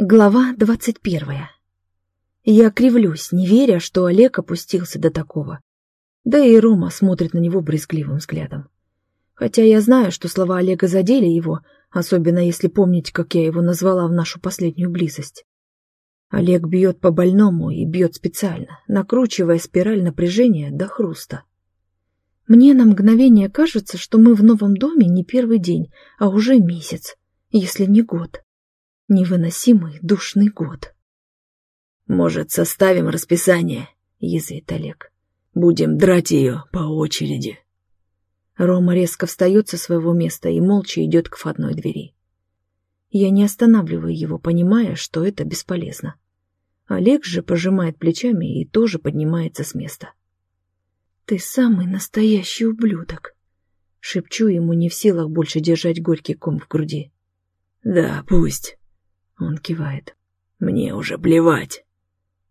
Глава двадцать первая. Я кривлюсь, не веря, что Олег опустился до такого. Да и Рома смотрит на него брезгливым взглядом. Хотя я знаю, что слова Олега задели его, особенно если помнить, как я его назвала в нашу последнюю близость. Олег бьет по больному и бьет специально, накручивая спираль напряжения до хруста. Мне на мгновение кажется, что мы в новом доме не первый день, а уже месяц, если не год. Невыносимый душный год. «Может, составим расписание?» — язвит Олег. «Будем драть ее по очереди». Рома резко встает со своего места и молча идет к входной двери. Я не останавливаю его, понимая, что это бесполезно. Олег же пожимает плечами и тоже поднимается с места. «Ты самый настоящий ублюдок!» Шепчу ему, не в силах больше держать горький ком в груди. «Да, пусть!» Он кивает. «Мне уже плевать!»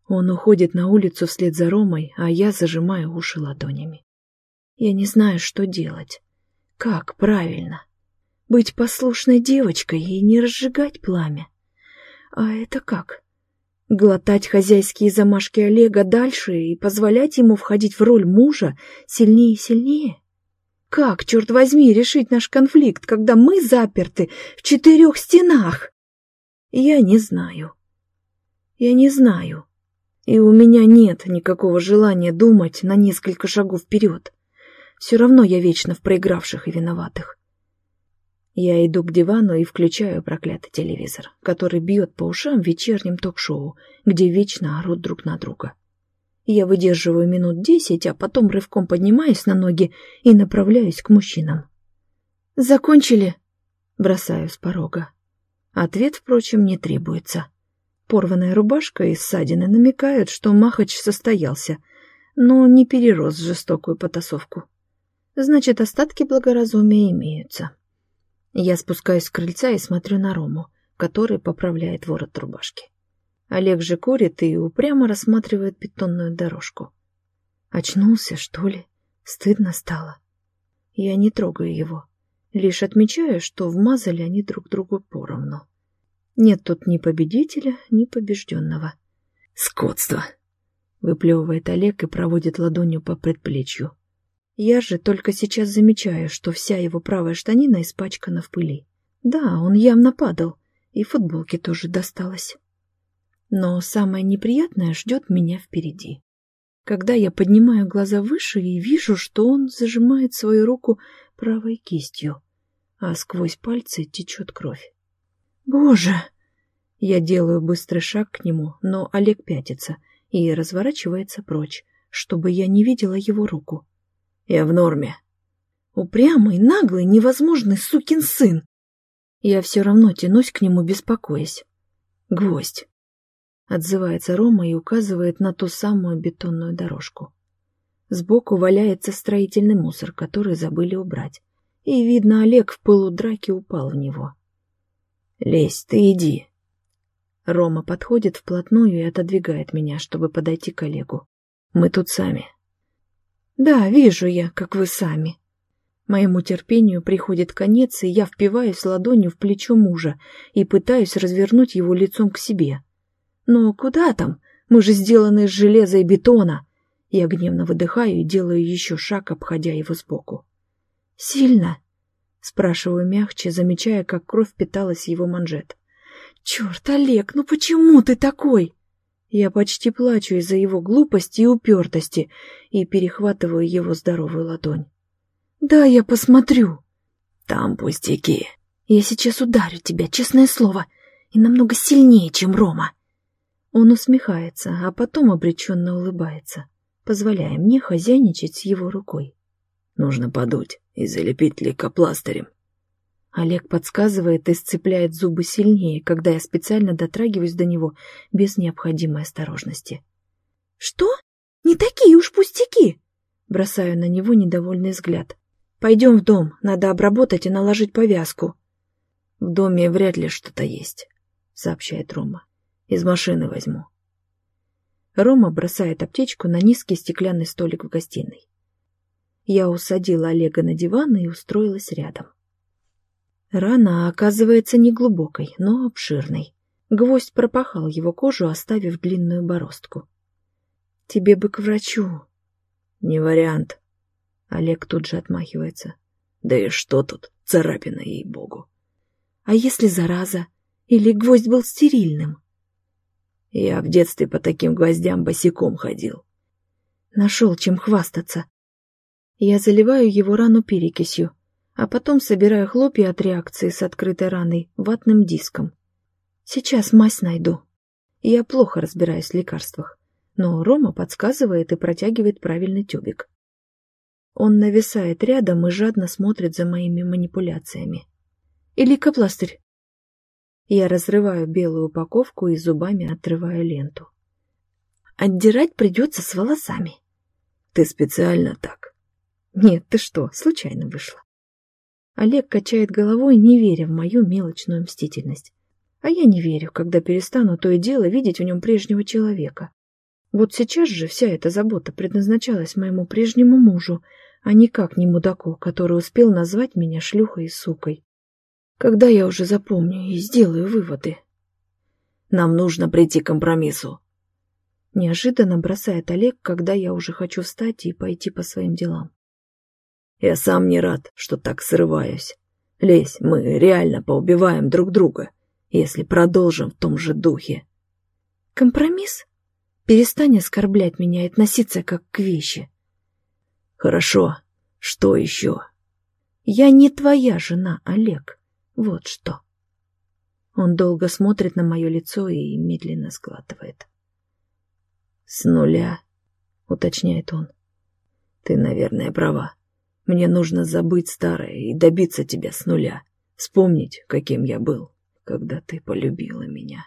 Он уходит на улицу вслед за Ромой, а я зажимаю уши ладонями. Я не знаю, что делать. Как правильно? Быть послушной девочкой и не разжигать пламя. А это как? Глотать хозяйские замашки Олега дальше и позволять ему входить в роль мужа сильнее и сильнее? Как, черт возьми, решить наш конфликт, когда мы заперты в четырех стенах? Я не знаю. Я не знаю. И у меня нет никакого желания думать на несколько шагов вперед. Все равно я вечно в проигравших и виноватых. Я иду к дивану и включаю проклятый телевизор, который бьет по ушам вечерним ток-шоу, где вечно орут друг на друга. Я выдерживаю минут десять, а потом рывком поднимаюсь на ноги и направляюсь к мужчинам. «Закончили?» — бросаю с порога. Ответ, впрочем, не требуется. Порванная рубашка и ссадины намекают, что Махач состоялся, но не перерос жестокую потасовку. Значит, остатки благоразумия имеются. Я спускаюсь с крыльца и смотрю на Рому, который поправляет ворот рубашки. Олег же курит и упрямо рассматривает бетонную дорожку. Очнулся, что ли? Стыдно стало. Я не трогаю его, лишь отмечаю, что вмазали они друг другу поровну. Нет тут ни победителя, ни побежденного. «Скотство!» — выплевывает Олег и проводит ладонью по предплечью. Я же только сейчас замечаю, что вся его правая штанина испачкана в пыли. Да, он явно падал, и футболке тоже досталось. Но самое неприятное ждет меня впереди. Когда я поднимаю глаза выше и вижу, что он зажимает свою руку правой кистью, а сквозь пальцы течет кровь. «Боже!» Я делаю быстрый шаг к нему, но Олег пятится и разворачивается прочь, чтобы я не видела его руку. «Я в норме». Упрямый, наглый, невозможный сукин сын. Я все равно тянусь к нему, беспокоясь. «Гвоздь!» — отзывается Рома и указывает на ту самую бетонную дорожку. Сбоку валяется строительный мусор, который забыли убрать. И, видно, Олег в пылу драки упал в него. «Лезь, ты иди». Рома подходит вплотную и отодвигает меня, чтобы подойти к Олегу. «Мы тут сами». «Да, вижу я, как вы сами». Моему терпению приходит конец, и я впиваюсь ладонью в плечо мужа и пытаюсь развернуть его лицом к себе. «Но куда там? Мы же сделаны из железа и бетона!» Я гневно выдыхаю и делаю еще шаг, обходя его сбоку. «Сильно?» Спрашиваю мягче, замечая, как кровь питалась его манжет. «Черт, Олег, ну почему ты такой?» Я почти плачу из-за его глупости и упертости и перехватываю его здоровую ладонь. «Да, я посмотрю». «Там пустяки». «Я сейчас ударю тебя, честное слово, и намного сильнее, чем Рома». Он усмехается, а потом обреченно улыбается, позволяя мне хозяйничать с его рукой. Нужно подуть и залепить лейкопластырем. Олег подсказывает и сцепляет зубы сильнее, когда я специально дотрагиваюсь до него без необходимой осторожности. «Что? Не такие уж пустяки!» Бросаю на него недовольный взгляд. «Пойдем в дом, надо обработать и наложить повязку». «В доме вряд ли что-то есть», — сообщает Рома. «Из машины возьму». Рома бросает аптечку на низкий стеклянный столик в гостиной. Я усадила Олега на диван и устроилась рядом. Рана оказывается неглубокой, но обширной. Гвоздь пропахал его кожу, оставив длинную бороздку. «Тебе бы к врачу». «Не вариант». Олег тут же отмахивается. «Да и что тут? Царапина, ей-богу». «А если зараза? Или гвоздь был стерильным?» «Я в детстве по таким гвоздям босиком ходил». Нашел чем хвастаться. Я заливаю его рану перекисью, а потом собираю хлопья от реакции с открытой раной ватным диском. Сейчас мазь найду. Я плохо разбираюсь в лекарствах, но Рома подсказывает и протягивает правильный тюбик. Он нависает рядом и жадно смотрит за моими манипуляциями. И лейкопластырь. Я разрываю белую упаковку и зубами отрываю ленту. Отдирать придется с волосами. Ты специально так? Нет, ты что, случайно вышло. Олег качает головой, не веря в мою мелочную мстительность. А я не верю, когда перестану то и дело видеть в нем прежнего человека. Вот сейчас же вся эта забота предназначалась моему прежнему мужу, а никак не мудаку, который успел назвать меня шлюхой и сукой. Когда я уже запомню и сделаю выводы? Нам нужно прийти к компромиссу. Неожиданно бросает Олег, когда я уже хочу встать и пойти по своим делам. Я сам не рад, что так срываюсь. Лезь, мы реально поубиваем друг друга если продолжим в том же духе. Компромисс? Перестань оскорблять меня и относиться как к вещи. Хорошо. Что еще? Я не твоя жена, Олег. Вот что. Он долго смотрит на мое лицо и медленно сглатывает. «С нуля», — уточняет он. «Ты, наверное, права. Мне нужно забыть старое и добиться тебя с нуля. Вспомнить, каким я был» когда ты полюбила меня.